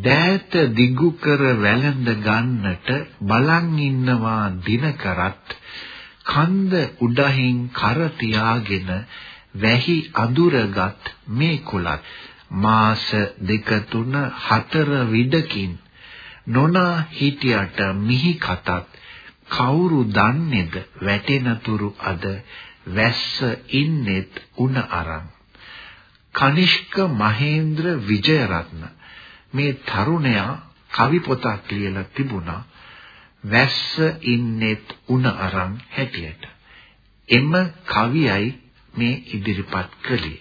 දෑත දිගු කර වැළඳ ගන්නට බලන් ඉන්නවා දිනකරත් කන්ද උඩහින් කර තියාගෙන වැහි අඳුරගත් මේ කුලත්. මාස දෙක තුන හතර විඩකින් නොනා හිටියට මිහි කතත්. කවුරු දන්නේද වැටෙනතුරු අද වැස්ස ඉන්නෙත් උණ අරන්. කනිෂ්ක මහේන්ද්‍ර විජයරත්න මේ තරුණයා කවි පොතක් ලියලා තිබුණා වැස්ස ඉන්නෙත් උණ අරන් හැටියට. එම කවියයි මේ ඉදිරිපත් කළේ.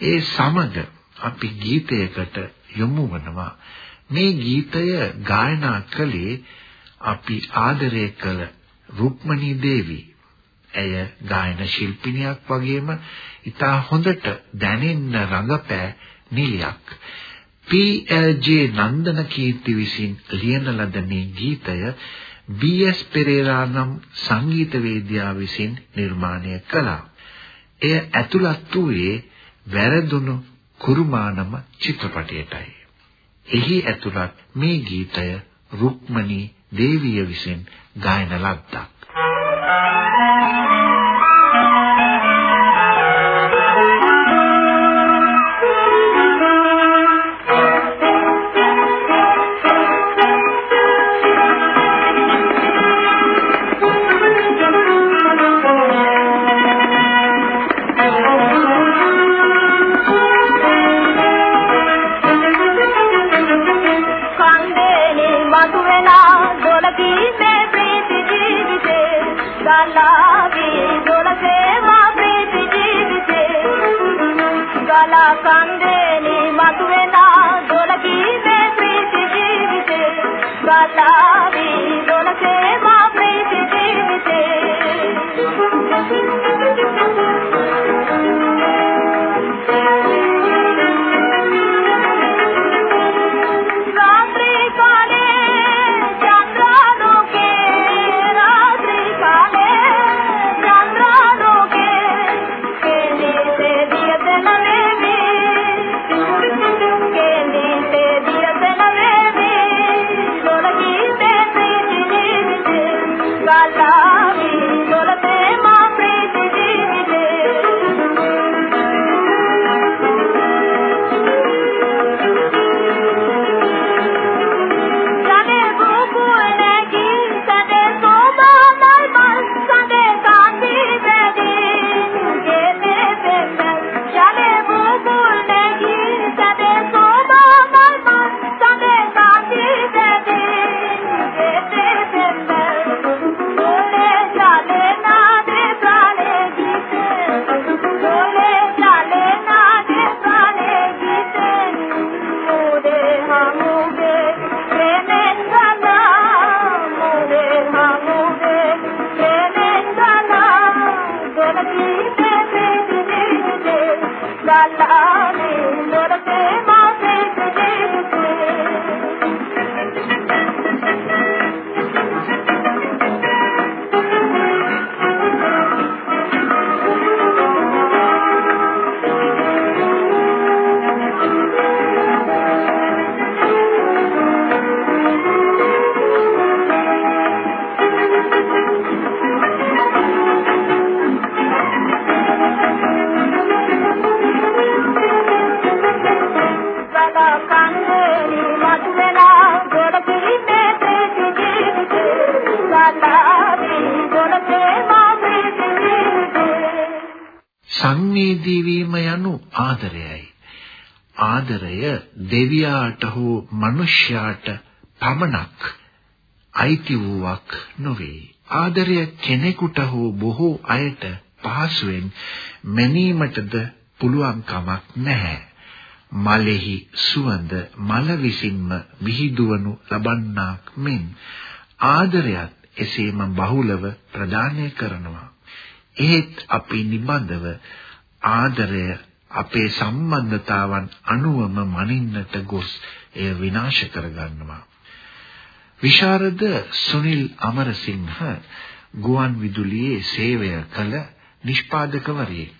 ඒ සමග අපි ගීතයකට යොමු වෙනවා. මේ ගීතය ගායනා කළේ අපි ආදරය කළ රුක්මනී දේවී. ඇය ගායන ශිල්පිනියක් වගේම ඉතා හොඳට දැනෙන්න රඟපෑ නිලියක්. පී.එල්.ජේ නන්දන කීර්ති විසින් ලියන ලද මේ ගීතය බී.එස්. පෙරේරා නම් සංගීතවේදියා විසින් නිර්මාණය කළා. එය ඇතුළත් වූයේ වැරදුණු කුරුමානම චිත්‍රපටයටයි. එහි ඇතුළත් මේ ගීතය රුක්මනී දේවිය විසින් ගායන ලද්දක්. Welcome la දෙවියාට හෝ මිනිසයාට පමණක් අයිති වූවක් නොවේ. ආදරය කෙනෙකුට හෝ බොහෝ අයට පහසුවෙන් මැනීමටද පුළුවන් කමක් නැහැ. මලෙහි සුවඳ මල විසින්ම විහිදුවනු ලබන්නාක් මෙන් ආදරයත් එසේම බහුලව ප්‍රදානය කරනවා. එහෙත් අපි නිබඳව ආදරය අපේ සම්බන්ධතාවන් අනුවම මනින්නට ගොස් එය විනාශ කරගන්නවා. විශාරද සුනිල් අමරසිංහ ගුවන් විදුලියේ සේවය කළ නිෂ්පාදකවරයෙක්.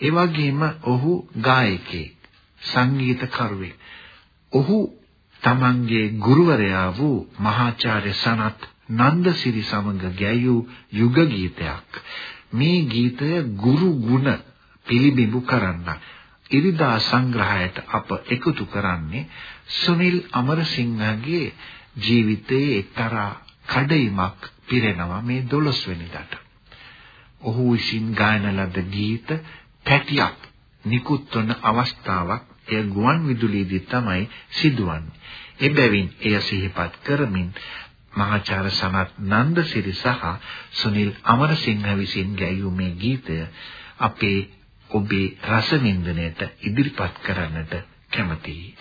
ඒ වගේම ඔහු ගායකයෙක්, සංගීතකරුවෙක්. ඔහු තමන්ගේ ගුරුවරයා වූ මහාචාර්ය සනත් නන්දසිරි සමග ගැයූ යුග ගීතයක්. මේ ගීතය ගුරු ගුණ පිළිබිඹු කරන්න ඉරිදා සංග්‍රහයට අප එකතු කරන්නේ සුනිල් අමරසිංහගේ ජීවිතයේ එක්තරා කඩයිමක් පිරෙනවා මේ 12 වෙනිදාට. ඔහු විසින් ගායන ලද ගීත පැටියක් නිකුත් වන අවස්ථාවක් එය ගුවන් විදුලියේදී තමයි සිදුවන්නේ. එබැවින් එය සිහිපත් කරමින් මහාචාර්ය සනත් නන්දසිරි සහ සුනිල් අමරසිංහ විසින් ගැයූ මේ ගීතය අපේ ඔබේ රසවින්දනයට ඉදිරිපත් කරන්නට කැමැතියි.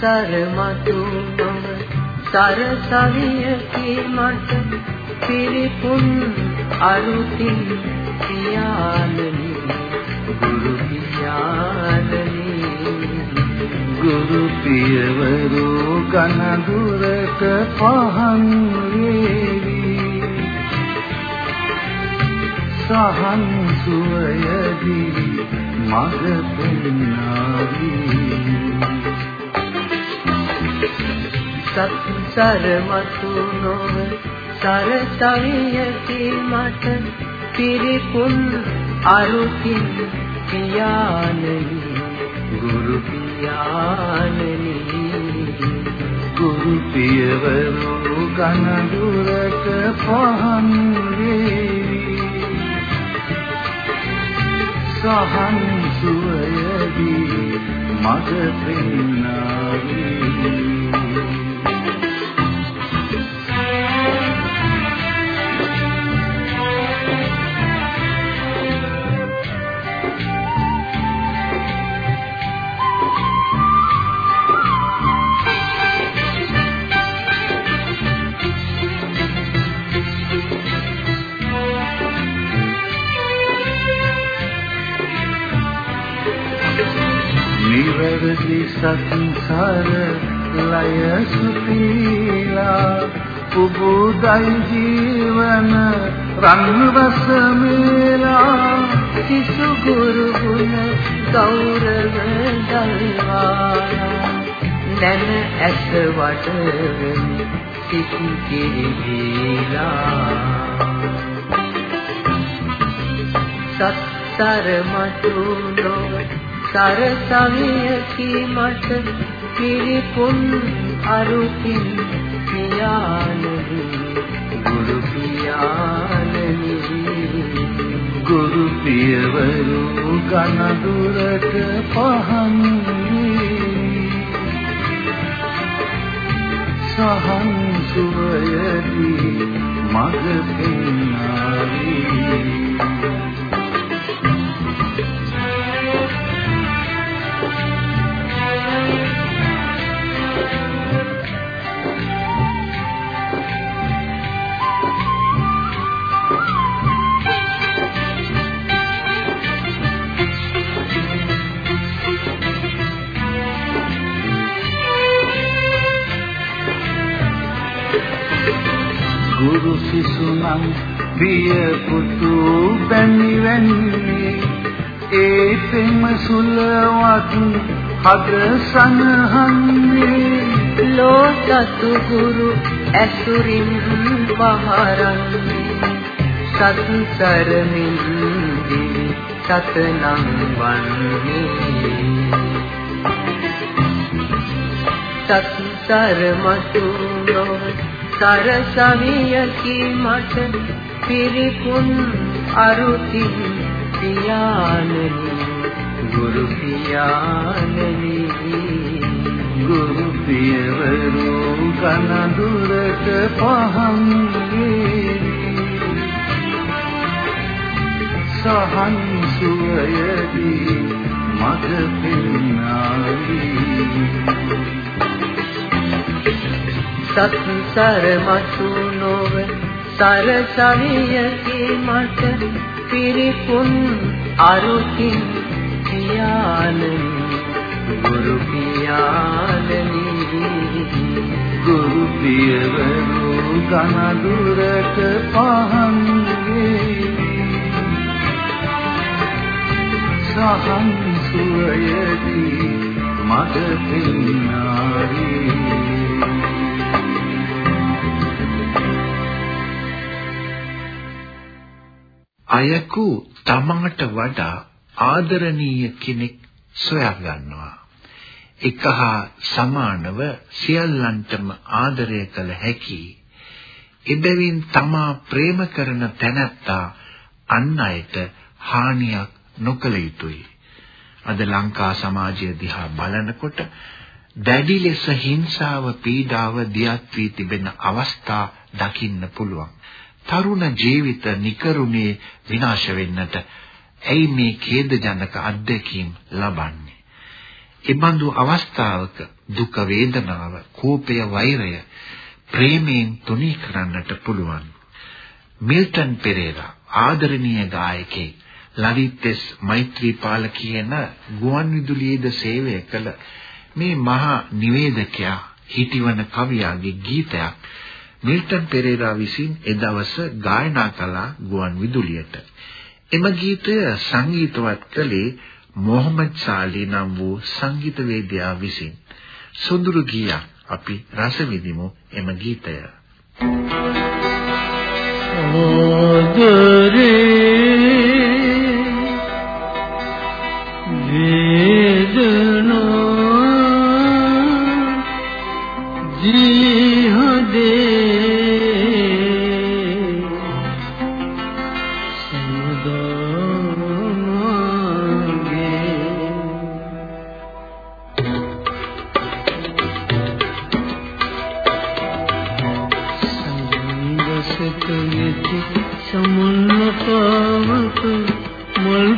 සර මතු මම සරසවියකි මට පිරිපුන් අරුතින් පියාණනි ගුරු පියාණනි ගුරු පියවරු කන දුරට පහන් වේවි සහන් සුවයදී මග පෙන්නාවී. සත්සර මතු නොව සරසවියකි මට පිරිපුන් අරුතින් පියාණනි. ගුරු පියාණනි. ගුරු පියවරු ගන දුරට පහන් වේවි. සහන් සුවයදී මග පෙන්නාවී නිවැරදි සංසාර ලය සුපීලා පුබුදයි ජීවන රන්වස මේලා සිසු ගුරු ගුණ ගෞරව දල්වා නැන ඇස වටවෙමි සිත් කිරිදීලා සත්තර මතු නොව සරසවියකි මට පිරිපුන් අරුකින් පියාණනි. ගුරු පියාණනි ගුරු පියවරු ගන දුරට පහන් සහන් සුවයදී මග පෙන්නාවී. සිසුනම් ප්‍රිය පුතු බැනි වෙන්නේ ඒ පෙම සුලවත් හද සනහන්නේ ලෝකතු ගුරු ඇසුරින් පහරන්නේ සත්සරමින් දිවි සතනම් වන්නේ. සත්සර මතු නොවේ සරසවියකි මට. පිරිපුන් අරුතින් පියාණනි. ගුරු පියාණනි. ගුරු පියවරු කනදුරට පහන් සහන් සුවයදී මග පෙන්නාවී. සත්සර මතු නොව සරසවියකි මට පිරිපුන් අරුතින් පියාණනි ගුරු පියාණනි ගුරු පියවරු කනදුරට පහන් සහන් සුවයදී මග පෙන්නාවී. අයකු තමාට වඩා ආදරණීය කෙනෙක් සොයා ගන්නවා. එකහා සමානව සියල්ලන්ටම ආදරය කළ හැකි. එබැවින් තමා ප්‍රේම කරන තැනැත්තා අන් අයට හානියක් නොකළ යුතුය. අද ලංකා සමාජය දිහා බලනකොට දැඩි ලෙස හිංසාව පීඩාව දියත් වී තිබෙන අවස්ථා දකින්න පුළුවන්. තරුණ ජීවිත නිකරුණේ විනාශ වෙන්නට ඇයි මේ ඛේදජනක අත්දැකීම් ලබන්නේ? එබඳු අවස්ථාවක දුක වේදනාව, කෝපය, වෛරය ප්‍රේමයෙන් තුනී කරන්නට පුළුවන්. මිල්ටන් පෙරේරා ආදරණීය ගායකයෙක් ලලිතෙස් මෛත්‍රීපාල කියන ගුවන් විදුලියේද සේවය කළ මේ මහා නිවේදකයා හිටිවන කවියාගේ ගීතයක් මිල්ටන් පෙරේරා විසින් එදවස ගායනා කළා ගුවන් විදුලියට. එම ගීතය සංගීතවත් කළේ මොහමඩ් සාලි නම් වූ සංගීතවේදියා විසින්. සොඳුරු ගීයක් අපි රස විඳිමු එම ගීතය. ආදරේ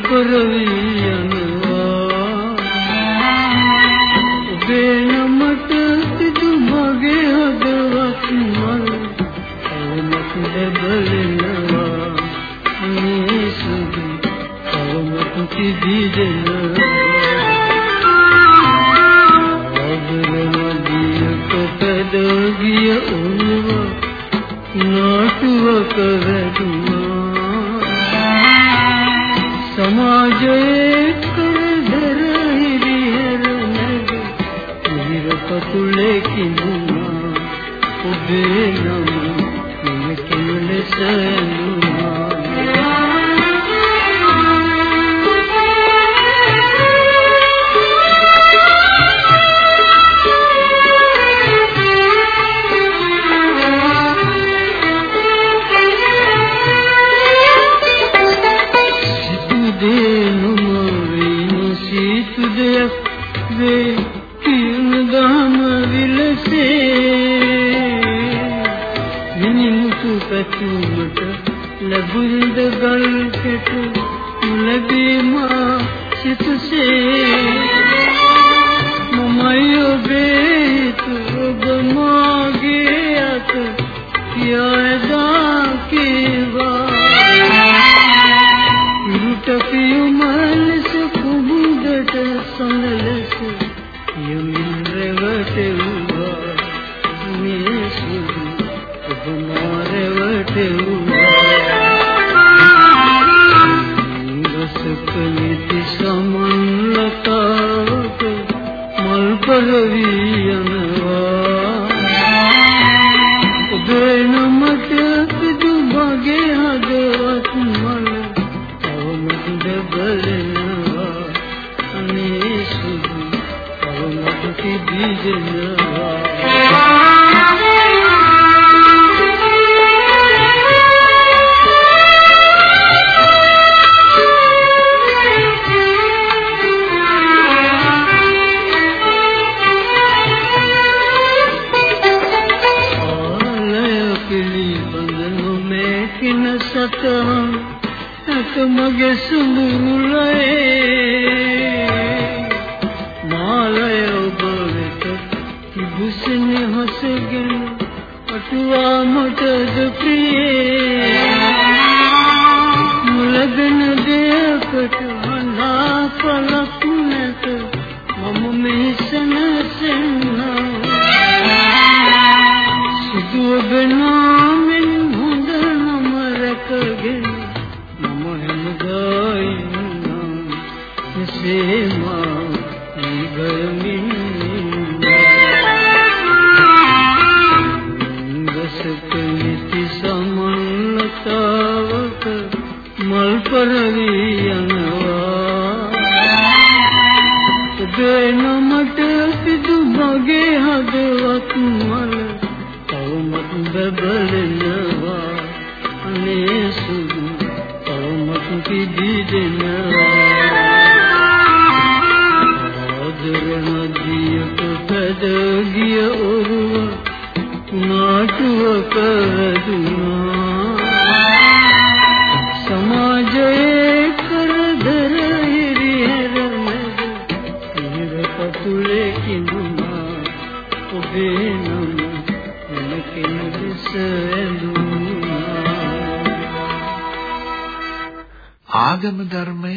කරවි යනවා ඔබේ නමට සතහන් නැත මගේ සුමුලේ මාලය ඔබ වෙත තිබුසනේ හසගෙන අටුවා මටද ප්‍රියේ මුලගෙන දෙයකට හඳා පලක් නැත මම මෙසන සෙන්නා සිදුව බෙනාමෙන් එසේම ඉගමින් ගසක නිති සමන්නතාවක මල් පරවි ආගම ධර්මය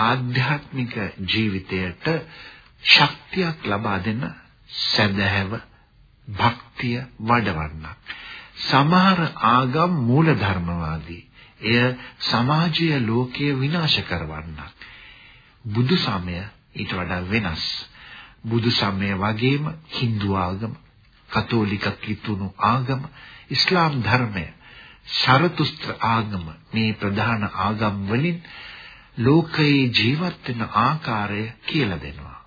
ආධ්‍යාත්මික ජීවිතයට ශක්තියක් ලබා දෙන සැදැහැව භක්තිය වඩවන්නක්. සමහර ආගම් මූල ධර්මවාදී. එය සමාජීය ලෝකය විනාශ කරවන්නක්. බුදු සමය ඊට වඩා වෙනස්. බුදු සමය වගේම Hindu ආගම, කතෝලික කිතුණු ආගම, ඉස්ලාම් ධර්මය, ශරතුස්ත්‍ර ආගම මේ ප්‍රධාන ආගම් වලින් ලෝකයේ ජීවත් වෙන ආකාරය කියලා දෙනවා.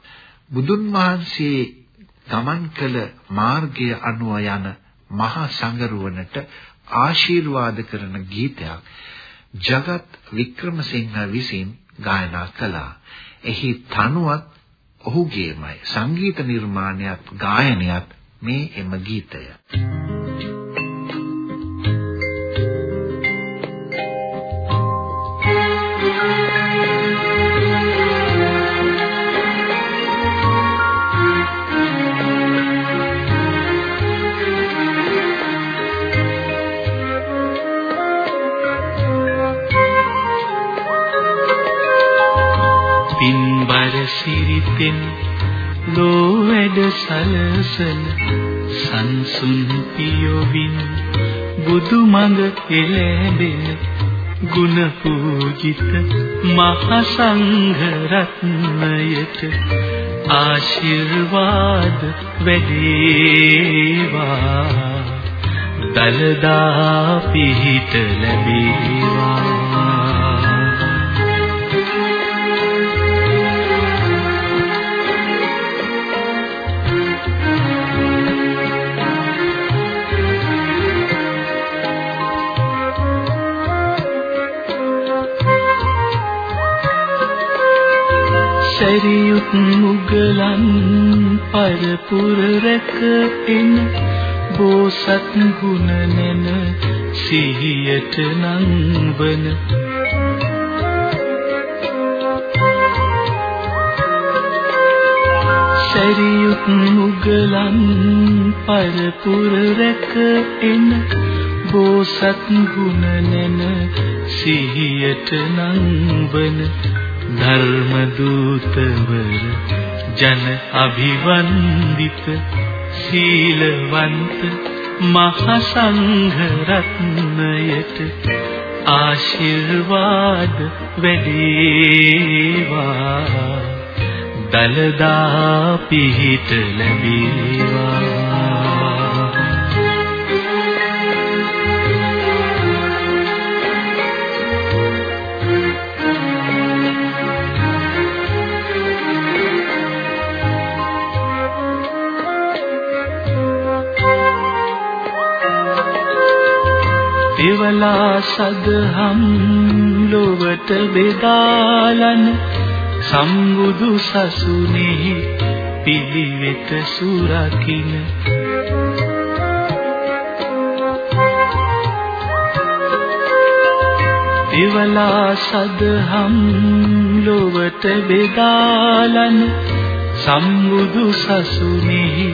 බුදුන් වහන්සේ ගමන් කළ මාර්ගය අනුව යන මහා සංගරුවනට ආශිර්වාද කරන ගීතයක් ජගත් වික්‍රමසිංහ විසින් ගායනා කළා. එහි තනුවත් ඔහුගේමයි සංගීත නිර්මාණයත් ගායනයත් මේ එම ගීතය. පින්බර සිරිතෙන් ලෝ වැඩ සලසන සංසුන් පියොවින් බුදු මඟ එළඹෙන ගුණ පූජිත මහ සංඝ රත්නයට ආශිර්වාද වැඩේවා. දලදා පිහිට ලැබේවා. සැරියුත් මුගලන් පරපුර රැක එන බෝසත් ගුණ නැන සිහියට නංවන සැරියුත් මුගලන් පරපුර රැක එන බෝසත් ගුණ නැන සිහියට නංවන ධර්ම දූතවර ජන අභිවන්දිත සීලවන්ත මහ සංඝ රත්නයට ආශිර්වාද වැඩේවා. දලදා පිහිට ලැබේවා. දෙවලා සදහම් ලොවට බෙදාලන සම්බුදු සසුනේ පිළිවෙත සුරකින්න දෙවලා සදහම් ලොවට බෙදාලන සම්බුදු සසුනේ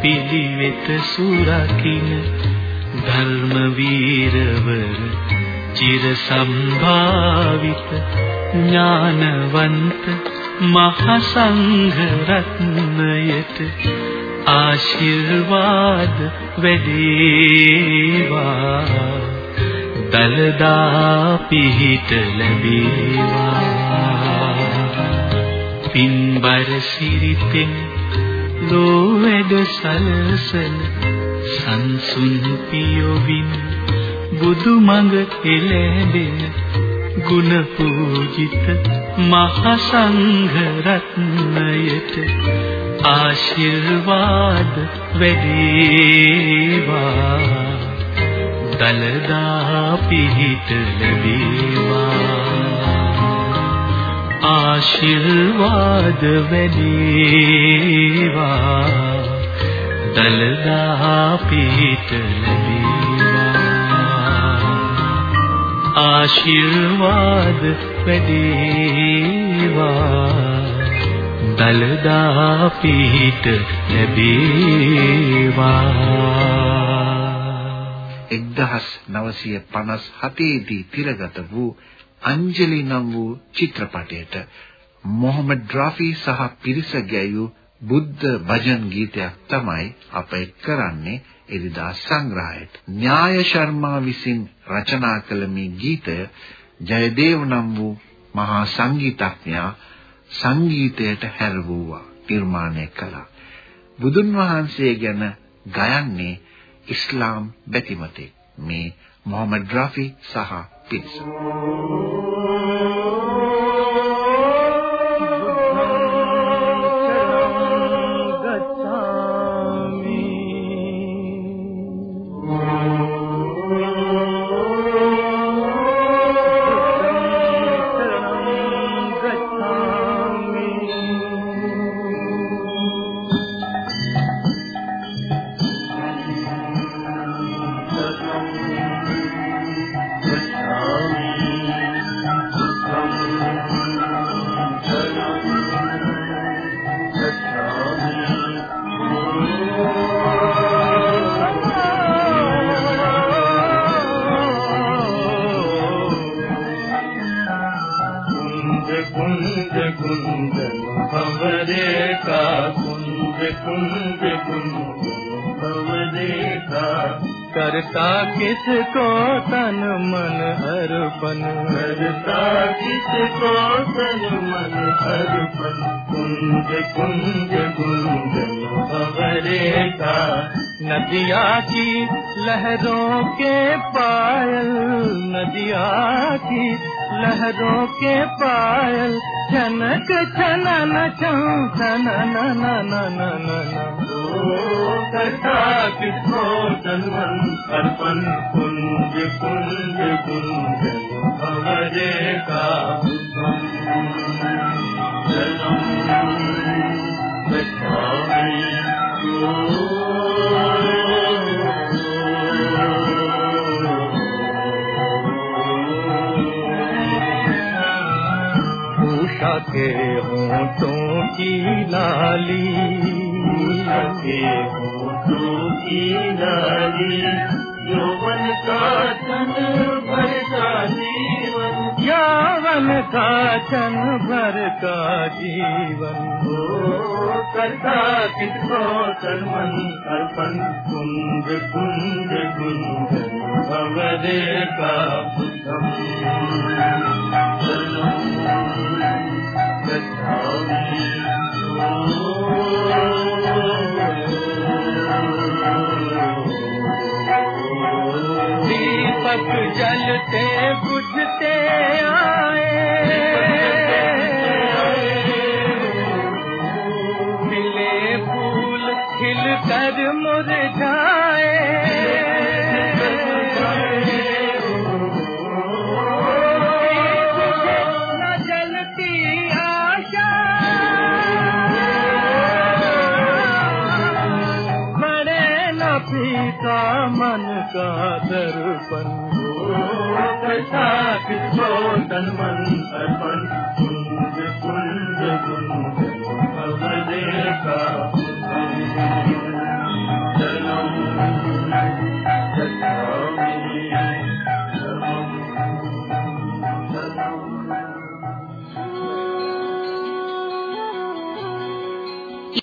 පිළිවෙත සුරකින්න ධර්ම වීරවර චිර සම්භාවිත ඥානවන්ත මහ සංඝ රත්නයට ආශිර්වාද වැඩේවා. දලදා පිහිට ලැබේවා. පින්බර සිරිතෙන් ලෝ වැඩ සලසන සංසුන් පියොවින් බුදු මඟ එළඹෙන ගුණ පූජිත මහ සංඝ රත්නයට ආශිර්වාද වැඩේවා. දලදා පිහිට ලැබේවා. ආශිර්වාද වැඩේවා. දලදා පිහිට ලැබේවා. ආශිර්වාද වැඩේවා. දලදා පිහිට ලැබේවා. 1957 දී තිරගත වූ අංජලි නම් වූ චිත්‍රපටයට මොහමඩ් රාෆි සහ පිරිස ගැයූ බුද්ධ භජන් ගීතයක් තමයි අප එක් කරන්නේ එදිදා සංග්‍රහයට. න්‍යාය ශර්මා විසින් රචනා කළ මේ ගීතය ජයදේව නම් වූ මහා සංගීතඥයා සංගීතයට හැර වූවා නිර්මාණය කළා. බුදුන් වහන්සේ ගැන ගයන්නේ ඉස්ලාම් බැතිමතෙක් මේ මොහමඩ් රෆි සහ පිරිස. Thank you. کس کو تن من ہر پن کرتا کس کو تن من ہر پن کنج کنج کنج کا ندیا کی لہروں کے پائل ندیا کی لہروں کے پائل چھنک چھنا نہ چھن چھنا نہ نہ نہ نہ ارپن کنج کنج کنج بھوجے کے ہوں تو کی لالی یون کا چن بھرتا جیون۔ یون کا چن بھرتا جیون۔ کرتا کس کو سرمن ارپن کنڈ کنڈ کنڈ خبر Oh बुझते आए। मिले फूल खिल कर मुरझाए तन मन